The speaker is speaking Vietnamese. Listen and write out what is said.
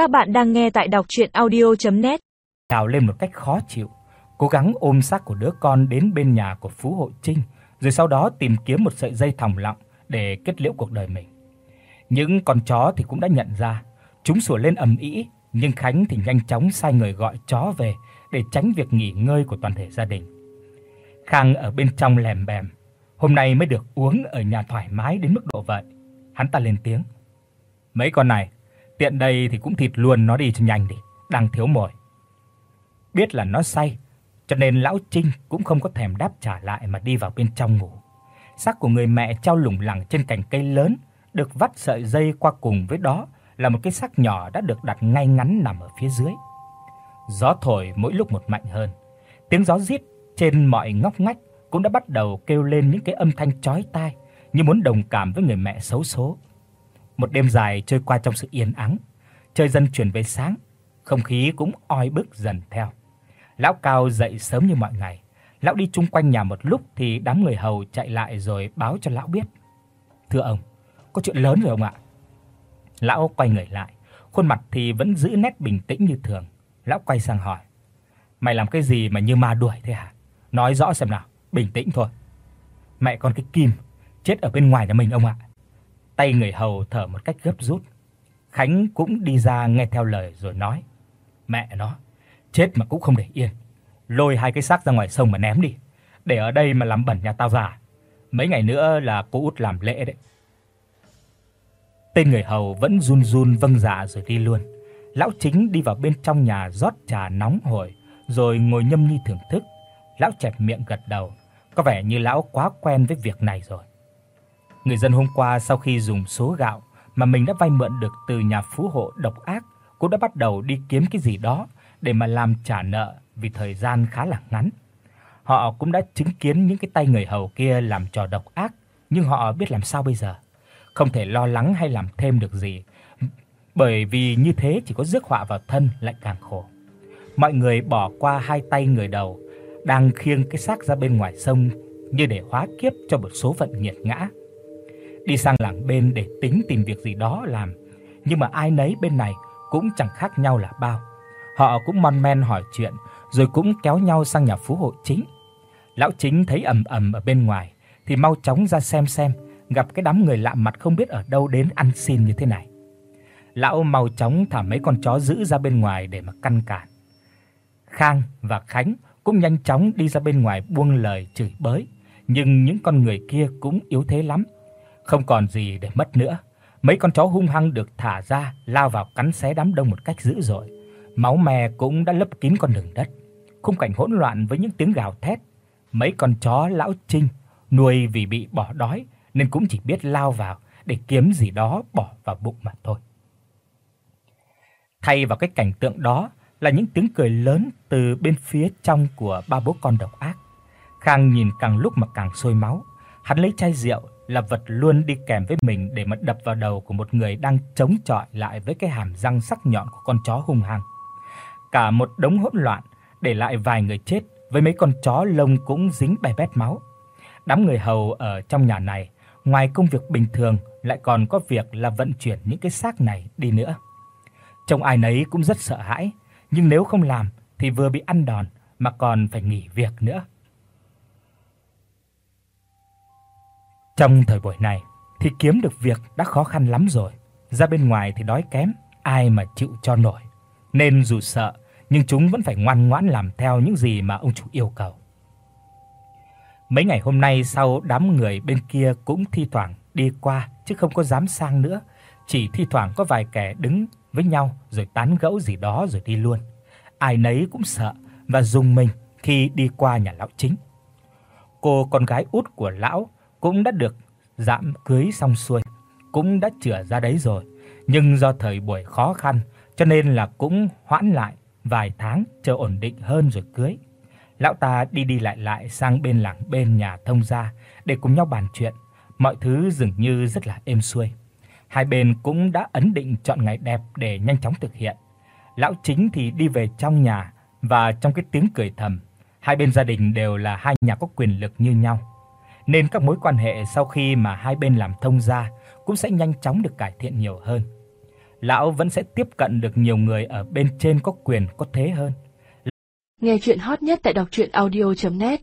Các bạn đang nghe tại đọc audio net Trào lên một cách khó chịu, cố gắng ôm xác của đứa con đến bên nhà của Phú Hộ Trinh, rồi sau đó tìm kiếm một sợi dây thòng lọng để kết liễu cuộc đời mình. Những con chó thì cũng đã nhận ra, chúng sủa lên ầm ĩ, nhưng Khánh thì nhanh chóng sai người gọi chó về để tránh việc nghỉ ngơi của toàn thể gia đình. Khang ở bên trong lèm bèm, hôm nay mới được uống ở nhà thoải mái đến mức độ vậy. Hắn ta lên tiếng: "Mấy con này, tiện đây thì cũng thịt luôn nó đi cho nhanh đi, đang thiếu mồi." Biết là nó say, cho nên lão Trinh cũng không có thèm đáp trả lại mà đi vào bên trong ngủ. Xác của người mẹ treo lủng lẳng trên cành cây lớn, được vắt sợi dây qua cùng với đó là một cái xác nhỏ đã được đặt ngay ngắn nằm ở phía dưới. Gió thổi mỗi lúc một mạnh hơn. Tiếng gió rít trên mọi ngóc ngách cũng đã bắt đầu kêu lên những cái âm thanh chói tai như muốn đồng cảm với người mẹ xấu số. Một đêm dài trôi qua trong sự yên ắng, trời dần chuyển về sáng, không khí cũng oi bức dần theo. Lão Cao dậy sớm như mọi ngày. Lão đi chung quanh nhà một lúc thì đám người hầu chạy lại rồi báo cho lão biết. "Thưa ông, có chuyện lớn rồi ông ạ." Lão quay người lại, khuôn mặt thì vẫn giữ nét bình tĩnh như thường. Lão quay sang hỏi: "Mày làm cái gì mà như ma đuổi thế hả? Nói rõ xem nào, bình tĩnh thôi." "Mẹ con cái Kim chết ở bên ngoài nhà mình ông ạ." Tay người hầu thở một cách gấp rút. Khánh cũng đi ra nghe theo lời rồi nói: "Mẹ nó, chết mà cũng không để yên. Lôi hai cái xác ra ngoài sông mà ném đi, để ở đây mà làm bẩn nhà tao già. Mấy ngày nữa là cô út làm lễ đấy." Tên người hầu vẫn run run vâng dạ rồi đi luôn. Lão chính đi vào bên trong nhà rót trà nóng hổi, rồi ngồi nhâm nhi thưởng thức. Lão chẹp miệng gật đầu, có vẻ như lão quá quen với việc này rồi. Người dân hôm qua sau khi dùng số gạo mà mình đã vay mượn được từ nhà phú hộ độc ác, cũng đã bắt đầu đi kiếm cái gì đó để mà làm trả nợ vì thời gian khá là ngắn. Họ cũng đã chứng kiến những cái tay người hầu kia làm trò độc ác, nhưng họ biết làm sao bây giờ? Không thể lo lắng hay làm thêm được gì, bởi vì như thế chỉ có rước họa vào thân lại càng khổ. Mọi người bỏ qua hai tay người đầu đang khiêng cái xác ra bên ngoài sông như để hóa kiếp cho một số phận nghiệt ngã. Đi sang làng bên để tính tìm việc gì đó làm, nhưng mà ai nấy bên này cũng chẳng khác nhau là bao. Họ cũng mon men hỏi chuyện, rồi cũng kéo nhau sang nhà phú hộ chính. Lão chính thấy ầm ầm ở bên ngoài thì mau chóng ra xem xem, gặp cái đám người lạ mặt không biết ở đâu đến ăn xin như thế này. Lão mau chóng thả mấy con chó giữ ra bên ngoài để mà căn cản. Khang và Khánh cũng nhanh chóng đi ra bên ngoài buông lời chửi bới, nhưng những con người kia cũng yếu thế lắm, không còn gì để mất nữa. Mấy con chó hung hăng được thả ra, lao vào cắn xé đám đông một cách dữ dội. Máu me cũng đã lấp kín con đường đất. Khung cảnh hỗn loạn với những tiếng gào thét. Mấy con chó lão Trinh nuôi vì bị bỏ đói nên cũng chỉ biết lao vào để kiếm gì đó bỏ vào bụng mà thôi. Thay vào cái cảnh tượng đó là những tiếng cười lớn từ bên phía trong của ba bố con độc ác. Khang nhìn càng lúc mà càng sôi máu, hắn lấy chai rượu là vật luôn đi kèm với mình để mà đập vào đầu của một người đang chống chọi lại với cái hàm răng sắc nhọn của con chó hung hăng. Cả một đống hỗn loạn, để lại vài người chết với mấy con chó lông cũng dính bè bét máu. Đám người hầu ở trong nhà này, ngoài công việc bình thường lại còn có việc là vận chuyển những cái xác này đi nữa. Trông ai nấy cũng rất sợ hãi, nhưng nếu không làm thì vừa bị ăn đòn mà còn phải nghỉ việc nữa. Trong thời buổi này thì kiếm được việc đã khó khăn lắm rồi, ra bên ngoài thì đói kém, ai mà chịu cho nổi. Nên dù sợ, nhưng chúng vẫn phải ngoan ngoãn làm theo những gì mà ông chủ yêu cầu. Mấy ngày hôm nay sau đám người bên kia cũng thi thoảng đi qua chứ không có dám sang nữa, chỉ thi thoảng có vài kẻ đứng với nhau rồi tán gẫu gì đó rồi đi luôn. Ai nấy cũng sợ và dùng mình khi đi qua nhà lão chính. Cô con gái út của lão cũng đã được dạm cưới xong xuôi, cũng đã chữa ra đấy rồi, nhưng do thời buổi khó khăn cho nên là cũng hoãn lại vài tháng chờ ổn định hơn rồi cưới. Lão ta đi đi lại lại sang bên làng bên nhà thông gia để cùng nhau bàn chuyện, mọi thứ dường như rất là êm xuôi. Hai bên cũng đã ấn định chọn ngày đẹp để nhanh chóng thực hiện. Lão chính thì đi về trong nhà và trong cái tiếng cười thầm, hai bên gia đình đều là hai nhà có quyền lực như nhau nên các mối quan hệ sau khi mà hai bên làm thông gia cũng sẽ nhanh chóng được cải thiện nhiều hơn. Lão vẫn sẽ tiếp cận được nhiều người ở bên trên có quyền, có thế hơn. Nghe chuyện hot nhất tại đọc audio net